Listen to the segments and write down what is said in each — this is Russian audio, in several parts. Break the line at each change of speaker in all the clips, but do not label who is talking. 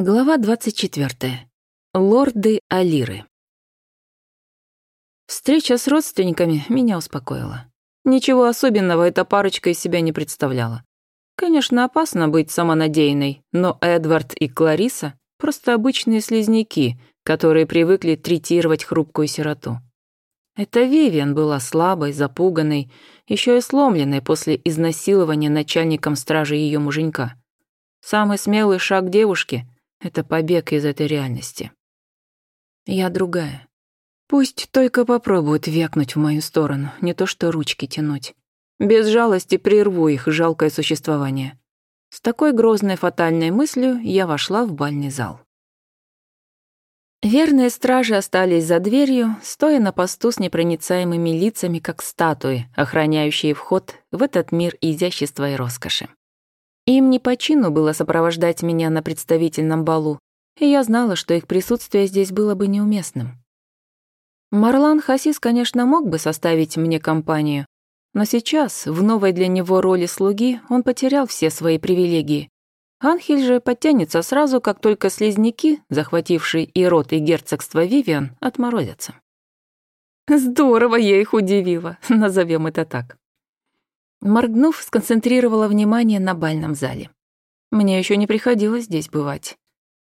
Глава 24. Лорды Алиры. Встреча с родственниками меня успокоила. Ничего особенного эта парочка из себя не представляла. Конечно, опасно быть самонадеянной, но Эдвард и Клариса – просто обычные слизняки, которые привыкли третировать хрупкую сироту. Это Вивиан была слабой, запуганной, еще и сломленной после изнасилования начальником стражи ее муженька. Самый смелый шаг девушки – это побег из этой реальности. Я другая. Пусть только попробуют вякнуть в мою сторону, не то что ручки тянуть. Без жалости прерву их жалкое существование. С такой грозной фатальной мыслью я вошла в бальный зал. Верные стражи остались за дверью, стоя на посту с непроницаемыми лицами, как статуи, охраняющие вход в этот мир изящества и роскоши. Им не по чину было сопровождать меня на представительном балу, и я знала, что их присутствие здесь было бы неуместным. Марлан Хасис, конечно, мог бы составить мне компанию, но сейчас, в новой для него роли слуги, он потерял все свои привилегии. Анхель же подтянется сразу, как только слизняки, захватившие и рот, и герцогство Вивиан, отморозятся. Здорово я их удивила, назовем это так. Моргнув, сконцентрировала внимание на бальном зале. Мне еще не приходилось здесь бывать.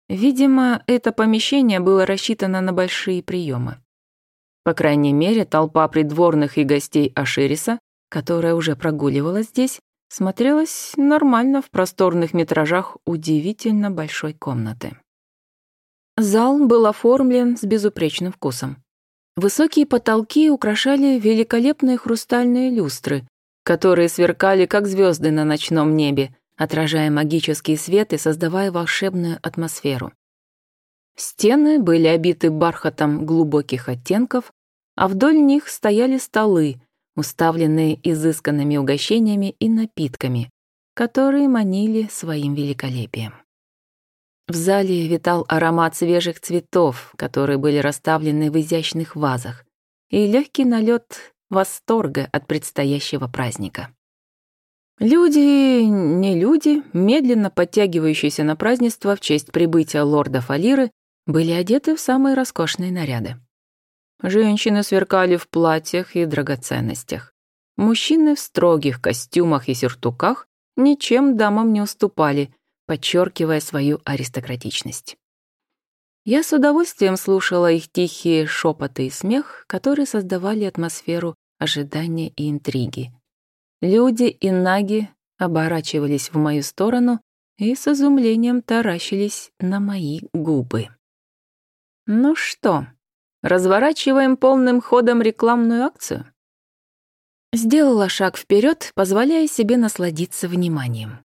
Видимо, это помещение было рассчитано на большие приемы. По крайней мере, толпа придворных и гостей Ашириса, которая уже прогуливалась здесь, смотрелась нормально в просторных метражах удивительно большой комнаты. Зал был оформлен с безупречным вкусом. Высокие потолки украшали великолепные хрустальные люстры, которые сверкали, как звезды на ночном небе, отражая магический свет и создавая волшебную атмосферу. Стены были обиты бархатом глубоких оттенков, а вдоль них стояли столы, уставленные изысканными угощениями и напитками, которые манили своим великолепием. В зале витал аромат свежих цветов, которые были расставлены в изящных вазах, и легкий налет восторга от предстоящего праздника. Люди, не люди, медленно подтягивающиеся на празднество в честь прибытия лорда Фалиры, были одеты в самые роскошные наряды. Женщины сверкали в платьях и драгоценностях. Мужчины в строгих костюмах и сюртуках ничем дамам не уступали, подчеркивая свою аристократичность. Я с удовольствием слушала их тихие шепоты и смех, которые создавали атмосферу ожидания и интриги. Люди и наги оборачивались в мою сторону и с изумлением таращились на мои губы. «Ну что, разворачиваем полным ходом рекламную акцию?» Сделала шаг вперед, позволяя себе насладиться вниманием.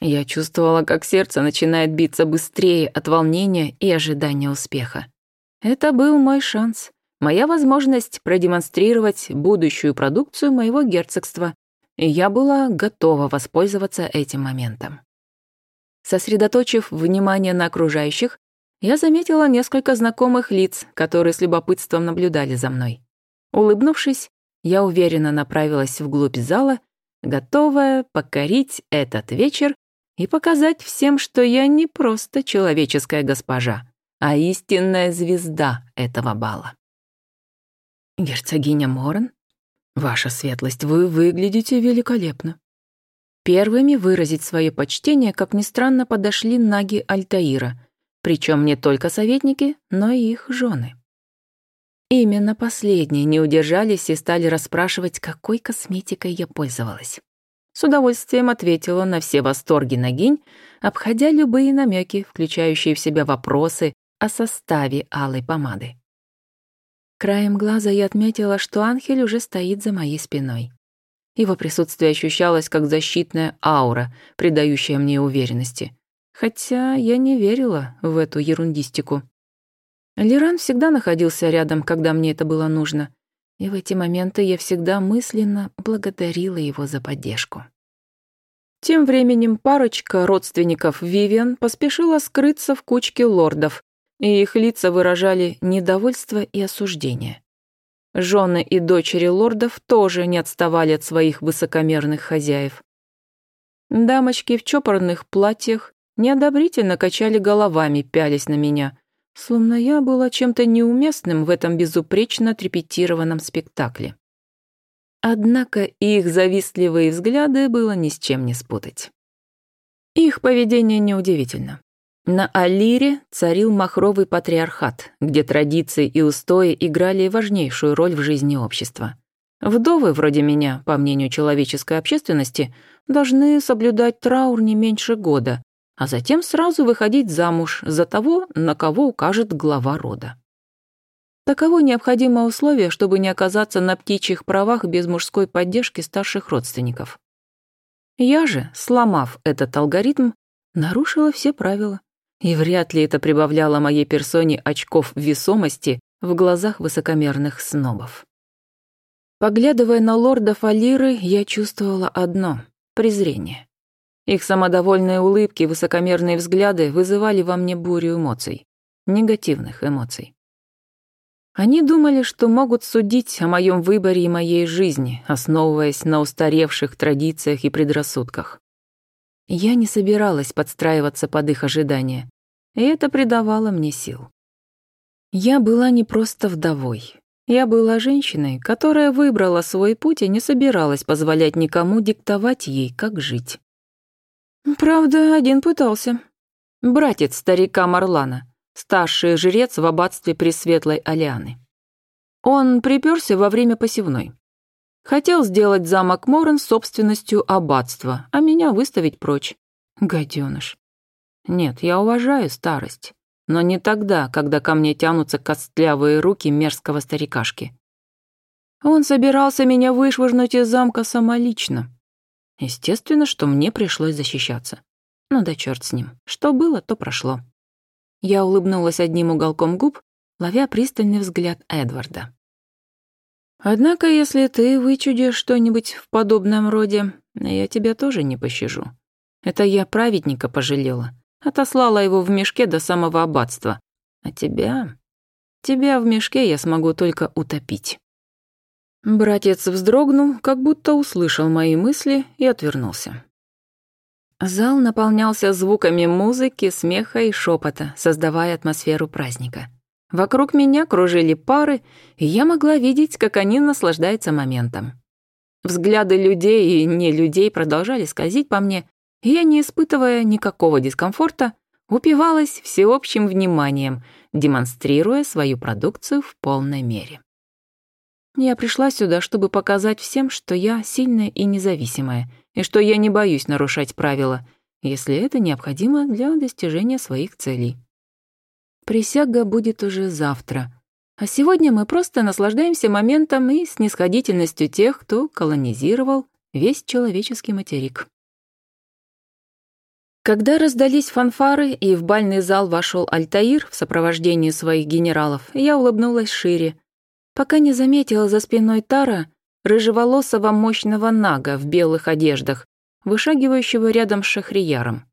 Я чувствовала, как сердце начинает биться быстрее от волнения и ожидания успеха. Это был мой шанс, моя возможность продемонстрировать будущую продукцию моего герцогства, и я была готова воспользоваться этим моментом. Сосредоточив внимание на окружающих, я заметила несколько знакомых лиц, которые с любопытством наблюдали за мной. Улыбнувшись, я уверенно направилась вглубь зала, готовая покорить этот вечер и показать всем, что я не просто человеческая госпожа, а истинная звезда этого бала. «Герцогиня Моран, ваша светлость, вы выглядите великолепно». Первыми выразить свое почтение, как ни странно, подошли наги Альтаира, причем не только советники, но и их жены. Именно последние не удержались и стали расспрашивать, какой косметикой я пользовалась. С удовольствием ответила на все восторги Нагинь, обходя любые намеки, включающие в себя вопросы о составе алой помады. Краем глаза я отметила, что Анхель уже стоит за моей спиной. Его присутствие ощущалось как защитная аура, придающая мне уверенности. Хотя я не верила в эту ерундистику. Лиран всегда находился рядом, когда мне это было нужно — и в эти моменты я всегда мысленно благодарила его за поддержку. Тем временем парочка родственников Вивиан поспешила скрыться в кучке лордов, и их лица выражали недовольство и осуждение. Жены и дочери лордов тоже не отставали от своих высокомерных хозяев. Дамочки в чопорных платьях неодобрительно качали головами, пялись на меня, словно я была чем-то неуместным в этом безупречно отрепетированном спектакле. Однако их завистливые взгляды было ни с чем не спутать. Их поведение неудивительно. На Алире царил махровый патриархат, где традиции и устои играли важнейшую роль в жизни общества. Вдовы, вроде меня, по мнению человеческой общественности, должны соблюдать траур не меньше года, а затем сразу выходить замуж за того, на кого укажет глава рода. Таково необходимое условие, чтобы не оказаться на птичьих правах без мужской поддержки старших родственников. Я же, сломав этот алгоритм, нарушила все правила, и вряд ли это прибавляло моей персоне очков весомости в глазах высокомерных снобов. Поглядывая на лорда Фалиры, я чувствовала одно — презрение. Их самодовольные улыбки, высокомерные взгляды вызывали во мне бурю эмоций, негативных эмоций. Они думали, что могут судить о моем выборе и моей жизни, основываясь на устаревших традициях и предрассудках. Я не собиралась подстраиваться под их ожидания, и это придавало мне сил. Я была не просто вдовой. Я была женщиной, которая выбрала свой путь и не собиралась позволять никому диктовать ей, как жить. Правда, один пытался. Братец старика Марлана, старший жрец в аббатстве Пресветлой Алианы. Он приперся во время посевной. Хотел сделать замок Моран собственностью аббатства, а меня выставить прочь. Гаденыш. Нет, я уважаю старость, но не тогда, когда ко мне тянутся костлявые руки мерзкого старикашки. Он собирался меня вышвырнуть из замка самолично. Естественно, что мне пришлось защищаться. Ну да черт с ним. Что было, то прошло. Я улыбнулась одним уголком губ, ловя пристальный взгляд Эдварда. «Однако, если ты вычудишь что-нибудь в подобном роде, я тебя тоже не пощажу. Это я праведника пожалела, отослала его в мешке до самого аббатства. А тебя? Тебя в мешке я смогу только утопить». Братец вздрогнул, как будто услышал мои мысли и отвернулся. Зал наполнялся звуками музыки, смеха и шепота, создавая атмосферу праздника. Вокруг меня кружили пары, и я могла видеть, как они наслаждаются моментом. Взгляды людей и не людей продолжали скользить по мне, и я, не испытывая никакого дискомфорта, упивалась всеобщим вниманием, демонстрируя свою продукцию в полной мере. Я пришла сюда, чтобы показать всем, что я сильная и независимая, и что я не боюсь нарушать правила, если это необходимо для достижения своих целей. Присяга будет уже завтра. А сегодня мы просто наслаждаемся моментом и снисходительностью тех, кто колонизировал весь человеческий материк. Когда раздались фанфары и в бальный зал вошел Альтаир в сопровождении своих генералов, я улыбнулась шире, пока не заметила за спиной Тара рыжеволосого мощного нага в белых одеждах, вышагивающего рядом с шахрияром.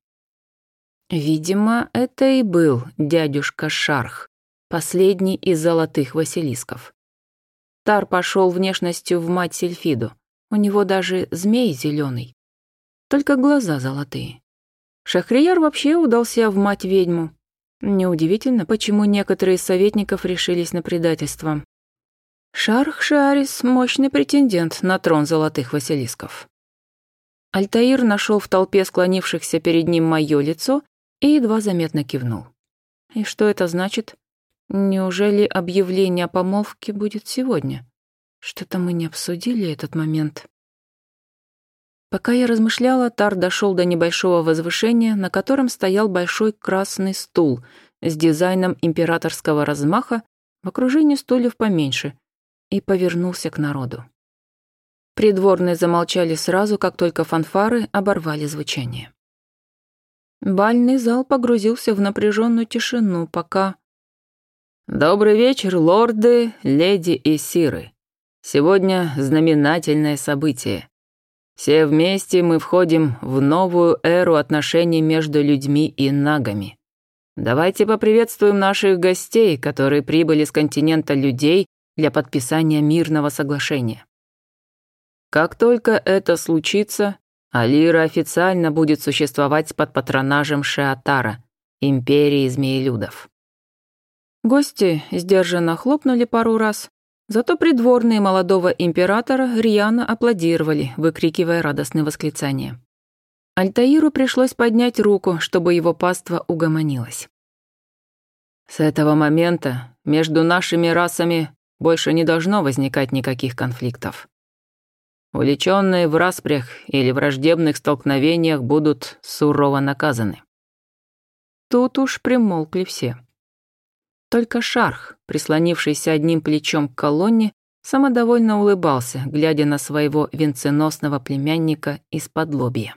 Видимо, это и был дядюшка Шарх, последний из золотых василисков. Тар пошел внешностью в мать Сельфиду, у него даже змей зеленый, только глаза золотые. Шахрияр вообще удался в мать-ведьму. Неудивительно, почему некоторые из советников решились на предательство. Шарх Шарис — мощный претендент на трон золотых василисков. Альтаир нашел в толпе склонившихся перед ним мое лицо и едва заметно кивнул. И что это значит? Неужели объявление о помолвке будет сегодня? Что-то мы не обсудили этот момент. Пока я размышляла, Тар дошел до небольшого возвышения, на котором стоял большой красный стул с дизайном императорского размаха в окружении стульев поменьше и повернулся к народу. Придворные замолчали сразу, как только фанфары оборвали звучание. Бальный зал погрузился в напряженную тишину, пока... «Добрый вечер, лорды, леди и сиры. Сегодня знаменательное событие. Все вместе мы входим в новую эру отношений между людьми и нагами. Давайте поприветствуем наших гостей, которые прибыли с континента людей для подписания мирного соглашения. Как только это случится, Алира официально будет существовать под патронажем Шеатара, империи змеелюдов. Гости сдержанно хлопнули пару раз, зато придворные молодого императора Риана аплодировали, выкрикивая радостные восклицания. Альтаиру пришлось поднять руку, чтобы его паство угомонилось. «С этого момента между нашими расами больше не должно возникать никаких конфликтов. Увлеченные в распрях или враждебных столкновениях будут сурово наказаны. Тут уж примолкли все. Только Шарх, прислонившийся одним плечом к колонне, самодовольно улыбался, глядя на своего венценосного племянника из-под лобья.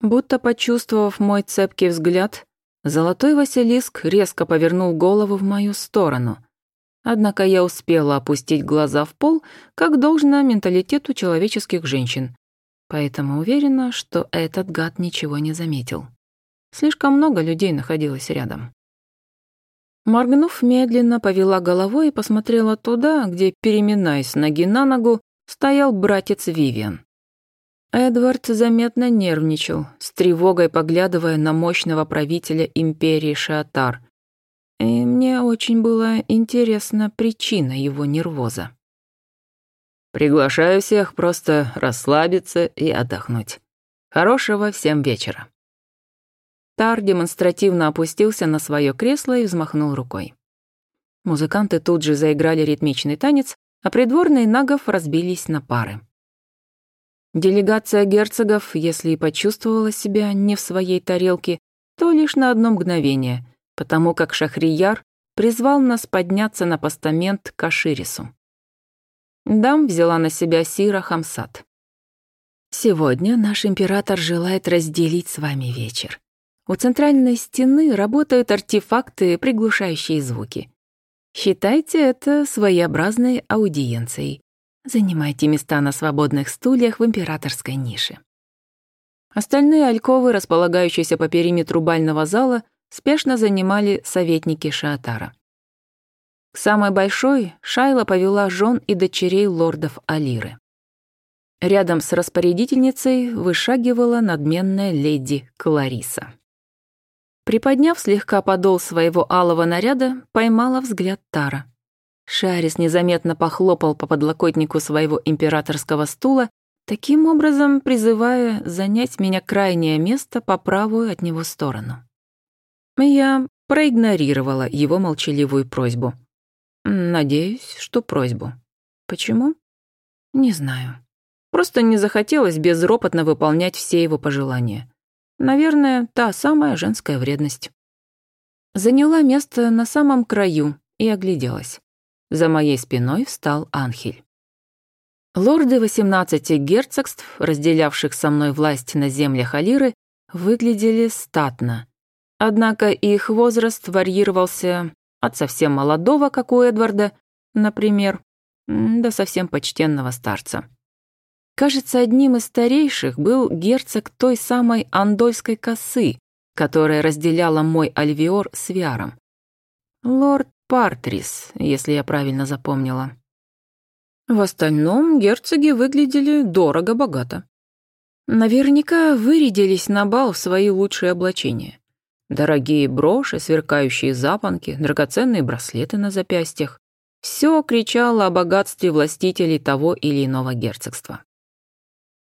Будто почувствовав мой цепкий взгляд, золотой Василиск резко повернул голову в мою сторону — Однако я успела опустить глаза в пол, как должно менталитету человеческих женщин. Поэтому уверена, что этот гад ничего не заметил. Слишком много людей находилось рядом. Моргнув, медленно повела головой и посмотрела туда, где, переминаясь ноги на ногу, стоял братец Вивиан. Эдвард заметно нервничал, с тревогой поглядывая на мощного правителя империи Шиатар, и мне очень была интересна причина его нервоза. «Приглашаю всех просто расслабиться и отдохнуть. Хорошего всем вечера». Тар демонстративно опустился на свое кресло и взмахнул рукой. Музыканты тут же заиграли ритмичный танец, а придворные нагов разбились на пары. Делегация герцогов, если и почувствовала себя не в своей тарелке, то лишь на одно мгновение, потому как Шахрияр призвал нас подняться на постамент к Аширису. Дам взяла на себя Сира Хамсат. «Сегодня наш император желает разделить с вами вечер. У центральной стены работают артефакты, приглушающие звуки. Считайте это своеобразной аудиенцией. Занимайте места на свободных стульях в императорской нише». Остальные альковы, располагающиеся по периметру бального зала, спешно занимали советники Шаатара. К самой большой Шайла повела жен и дочерей лордов Алиры. Рядом с распорядительницей вышагивала надменная леди Клариса. Приподняв слегка подол своего алого наряда, поймала взгляд Тара. Шарис незаметно похлопал по подлокотнику своего императорского стула, таким образом призывая занять меня крайнее место по правую от него сторону. Я проигнорировала его молчаливую просьбу. Надеюсь, что просьбу. Почему? Не знаю. Просто не захотелось безропотно выполнять все его пожелания. Наверное, та самая женская вредность. Заняла место на самом краю и огляделась. За моей спиной встал Анхель. Лорды 18 герцогств, разделявших со мной власть на землях Алиры, выглядели статно. Однако их возраст варьировался от совсем молодого, как у Эдварда, например, до совсем почтенного старца. Кажется, одним из старейших был герцог той самой Андольской косы, которая разделяла мой альвеор с Виаром. Лорд Партрис, если я правильно запомнила. В остальном герцоги выглядели дорого-богато. Наверняка вырядились на бал в свои лучшие облачения. Дорогие броши, сверкающие запонки, драгоценные браслеты на запястьях. Все кричало о богатстве властителей того или иного герцогства.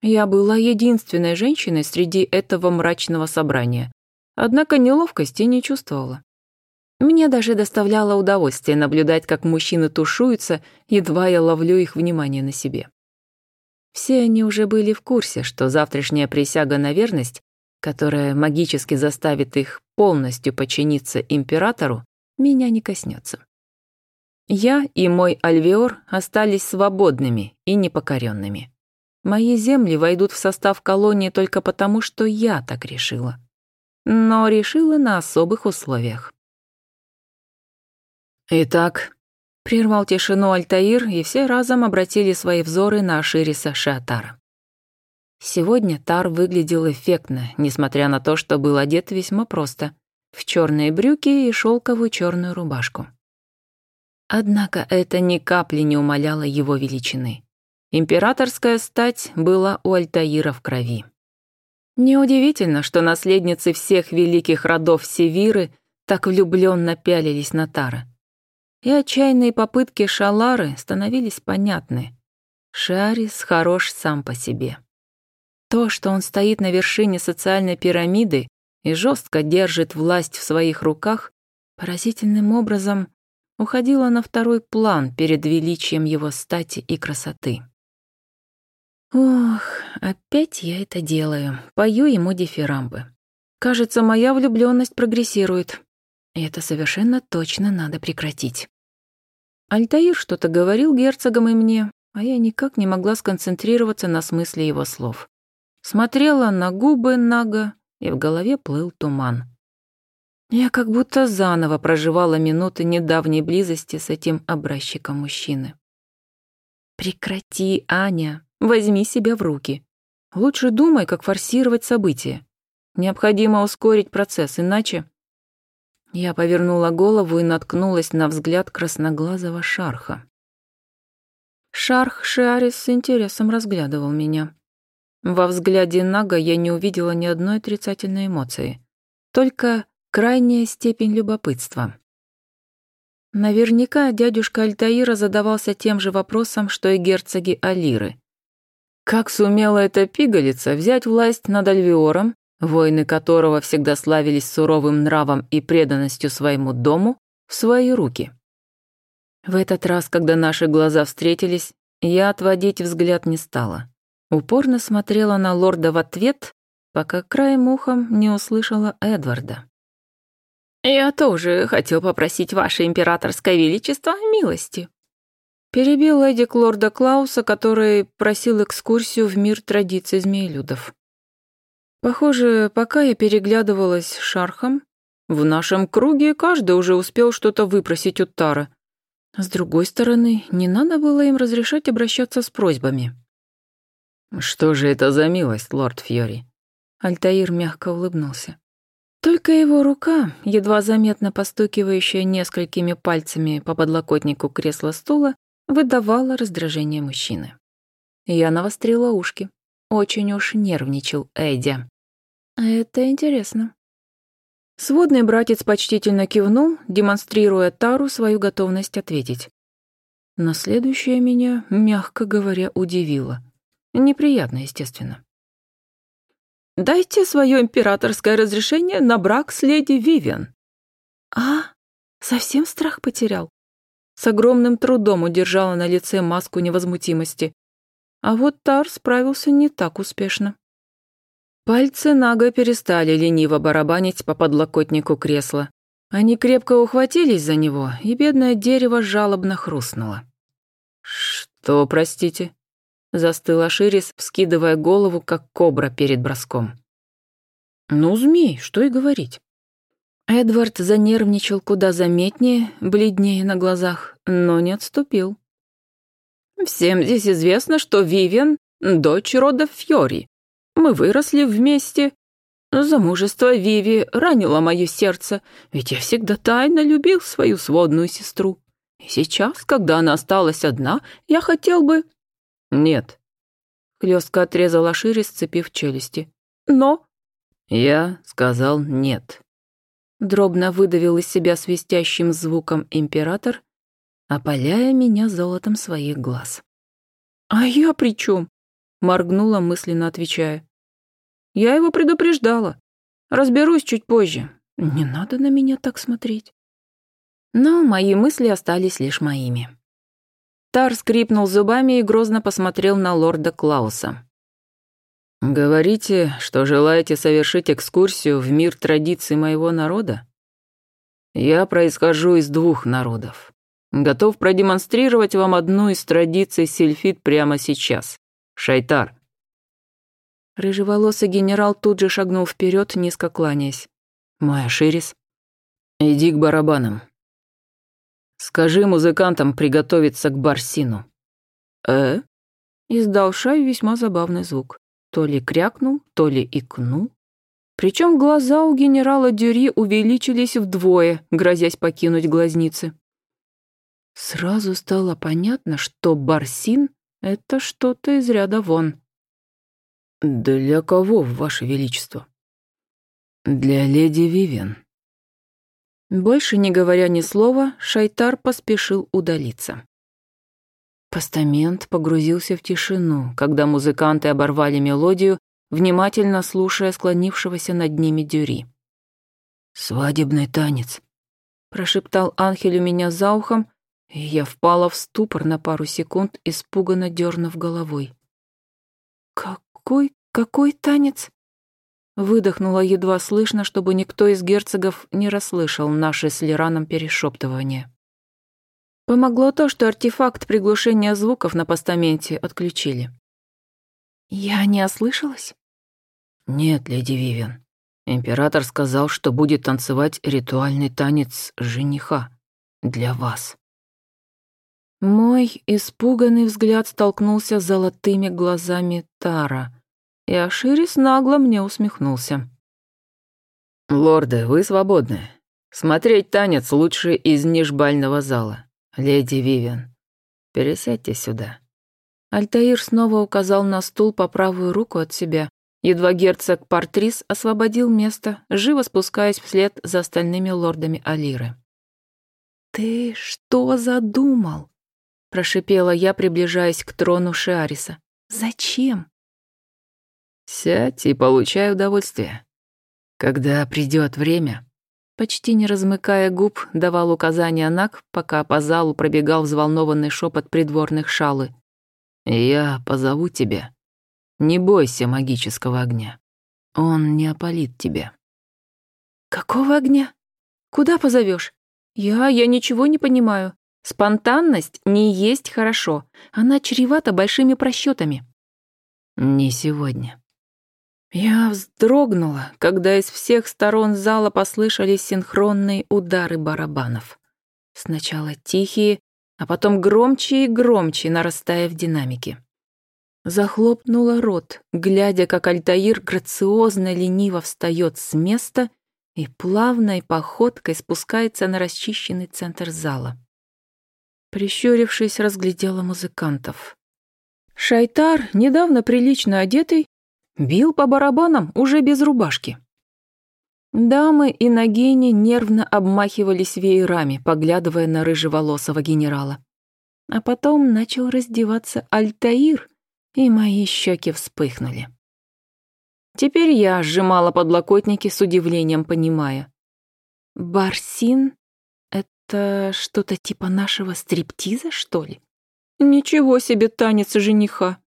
Я была единственной женщиной среди этого мрачного собрания, однако неловкости не чувствовала. Мне даже доставляло удовольствие наблюдать, как мужчины тушуются, едва я ловлю их внимание на себе. Все они уже были в курсе, что завтрашняя присяга на верность, которая магически заставит их полностью подчиниться императору, меня не коснется. Я и мой альвеор остались свободными и непокоренными. Мои земли войдут в состав колонии только потому, что я так решила. Но решила на особых условиях. «Итак», — прервал тишину Альтаир, и все разом обратили свои взоры на Ашириса Шиатара. Сегодня Тар выглядел эффектно, несмотря на то, что был одет весьма просто — в черные брюки и шелковую черную рубашку. Однако это ни капли не умаляло его величины. Императорская стать была у Альтаира в крови. Неудивительно, что наследницы всех великих родов Севиры так влюбленно пялились на Тара. И отчаянные попытки Шалары становились понятны. Шарис хорош сам по себе. То, что он стоит на вершине социальной пирамиды и жестко держит власть в своих руках, поразительным образом уходило на второй план перед величием его стати и красоты. Ох, опять я это делаю. Пою ему дифирамбы. Кажется, моя влюбленность прогрессирует. И это совершенно точно надо прекратить. Альтаир что-то говорил герцогам и мне, а я никак не могла сконцентрироваться на смысле его слов смотрела на губы Нага, и в голове плыл туман. Я как будто заново проживала минуты недавней близости с этим образчиком мужчины. «Прекрати, Аня, возьми себя в руки. Лучше думай, как форсировать события. Необходимо ускорить процесс, иначе...» Я повернула голову и наткнулась на взгляд красноглазого шарха. Шарх Шиарис с интересом разглядывал меня. Во взгляде Нага я не увидела ни одной отрицательной эмоции, только крайняя степень любопытства. Наверняка дядюшка Альтаира задавался тем же вопросом, что и герцоги Алиры. Как сумела эта пигалица взять власть над Альвиором, воины которого всегда славились суровым нравом и преданностью своему дому, в свои руки? В этот раз, когда наши глаза встретились, я отводить взгляд не стала. Упорно смотрела на лорда в ответ, пока краем ухом не услышала Эдварда. «Я тоже хотел попросить ваше императорское величество милости». Перебил Эдик лорда Клауса, который просил экскурсию в мир традиций змеелюдов. Похоже, пока я переглядывалась с Шархом, в нашем круге каждый уже успел что-то выпросить у Тары. С другой стороны, не надо было им разрешать обращаться с просьбами. «Что же это за милость, лорд Фьори?» Альтаир мягко улыбнулся. Только его рука, едва заметно постукивающая несколькими пальцами по подлокотнику кресла-стула, выдавала раздражение мужчины. Я навострила ушки. Очень уж нервничал Эдди. А «Это интересно». Сводный братец почтительно кивнул, демонстрируя Тару свою готовность ответить. Но следующее меня, мягко говоря, удивило. Неприятно, естественно. «Дайте свое императорское разрешение на брак с леди Вивиан». «А? Совсем страх потерял?» С огромным трудом удержала на лице маску невозмутимости. А вот Тар справился не так успешно. Пальцы Нага перестали лениво барабанить по подлокотнику кресла. Они крепко ухватились за него, и бедное дерево жалобно хрустнуло. «Что, простите?» Застыла Ширис, вскидывая голову, как кобра перед броском. «Ну, змей, что и говорить». Эдвард занервничал куда заметнее, бледнее на глазах, но не отступил. «Всем здесь известно, что Вивен — дочь рода Фьори. Мы выросли вместе. Замужество Виви ранило мое сердце, ведь я всегда тайно любил свою сводную сестру. И сейчас, когда она осталась одна, я хотел бы...» «Нет», — хлестко отрезала Ашири, сцепив челюсти. «Но...» «Я сказал нет», — дробно выдавил из себя свистящим звуком император, опаляя меня золотом своих глаз. «А я при чем?» — моргнула, мысленно отвечая. «Я его предупреждала. Разберусь чуть позже. Не надо на меня так смотреть». Но мои мысли остались лишь моими. Тар скрипнул зубами и грозно посмотрел на лорда Клауса. «Говорите, что желаете совершить экскурсию в мир традиций моего народа? Я происхожу из двух народов. Готов продемонстрировать вам одну из традиций сельфит прямо сейчас. Шайтар». Рыжеволосый генерал тут же шагнул вперед, низко кланяясь. Моя Ширис, иди к барабанам. Скажи музыкантам приготовиться к барсину». «Э?» Издал Шай весьма забавный звук. То ли крякнул, то ли икнул. Причем глаза у генерала Дюри увеличились вдвое, грозясь покинуть глазницы. Сразу стало понятно, что барсин — это что-то из ряда вон.
«Для кого, Ваше Величество?» «Для леди Вивен»,
больше не говоря ни слова, Шайтар поспешил удалиться. Постамент погрузился в тишину, когда музыканты оборвали мелодию, внимательно слушая склонившегося над ними дюри.
«Свадебный танец», —
прошептал Анхель у меня за ухом, и я впала в ступор на пару секунд, испуганно дернув головой. «Какой, какой танец?» Выдохнула едва слышно, чтобы никто из герцогов не расслышал наши с Лираном перешептывания. Помогло то, что артефакт приглушения звуков на постаменте отключили. «Я не ослышалась?»
«Нет, леди Вивен. Император сказал, что будет танцевать ритуальный танец жениха. Для вас».
Мой испуганный взгляд столкнулся с золотыми глазами Тара, и Аширис нагло мне усмехнулся.
«Лорды, вы свободны. Смотреть танец лучше из нижбального зала. Леди Вивен, пересядьте сюда».
Альтаир снова указал на стул по правую руку от себя. Едва герцог Партрис освободил место, живо спускаясь вслед за остальными лордами Алиры. «Ты что задумал?» – прошипела я, приближаясь к трону Шиариса. «Зачем?»
Сядь и получай удовольствие. Когда придет время.
Почти не размыкая губ, давал указания Нак, пока по залу пробегал взволнованный шепот придворных шалы.
«Я позову тебя. Не бойся магического огня. Он не опалит тебя».
«Какого огня? Куда позовешь? Я... я ничего не понимаю. Спонтанность не есть хорошо. Она чревата большими просчетами.
«Не сегодня»,
я вздрогнула, когда из всех сторон зала послышались синхронные удары барабанов. Сначала тихие, а потом громче и громче, нарастая в динамике. Захлопнула рот, глядя, как Альтаир грациозно лениво встает с места и плавной походкой спускается на расчищенный центр зала. Прищурившись, разглядела музыкантов. Шайтар, недавно прилично одетый, Бил по барабанам уже без рубашки. Дамы и Нагини нервно обмахивались веерами, поглядывая на рыжеволосого генерала. А потом начал раздеваться Альтаир, и мои щеки вспыхнули. Теперь я сжимала подлокотники с удивлением, понимая. «Барсин — это что-то типа нашего стриптиза, что ли?» «Ничего себе танец жениха!»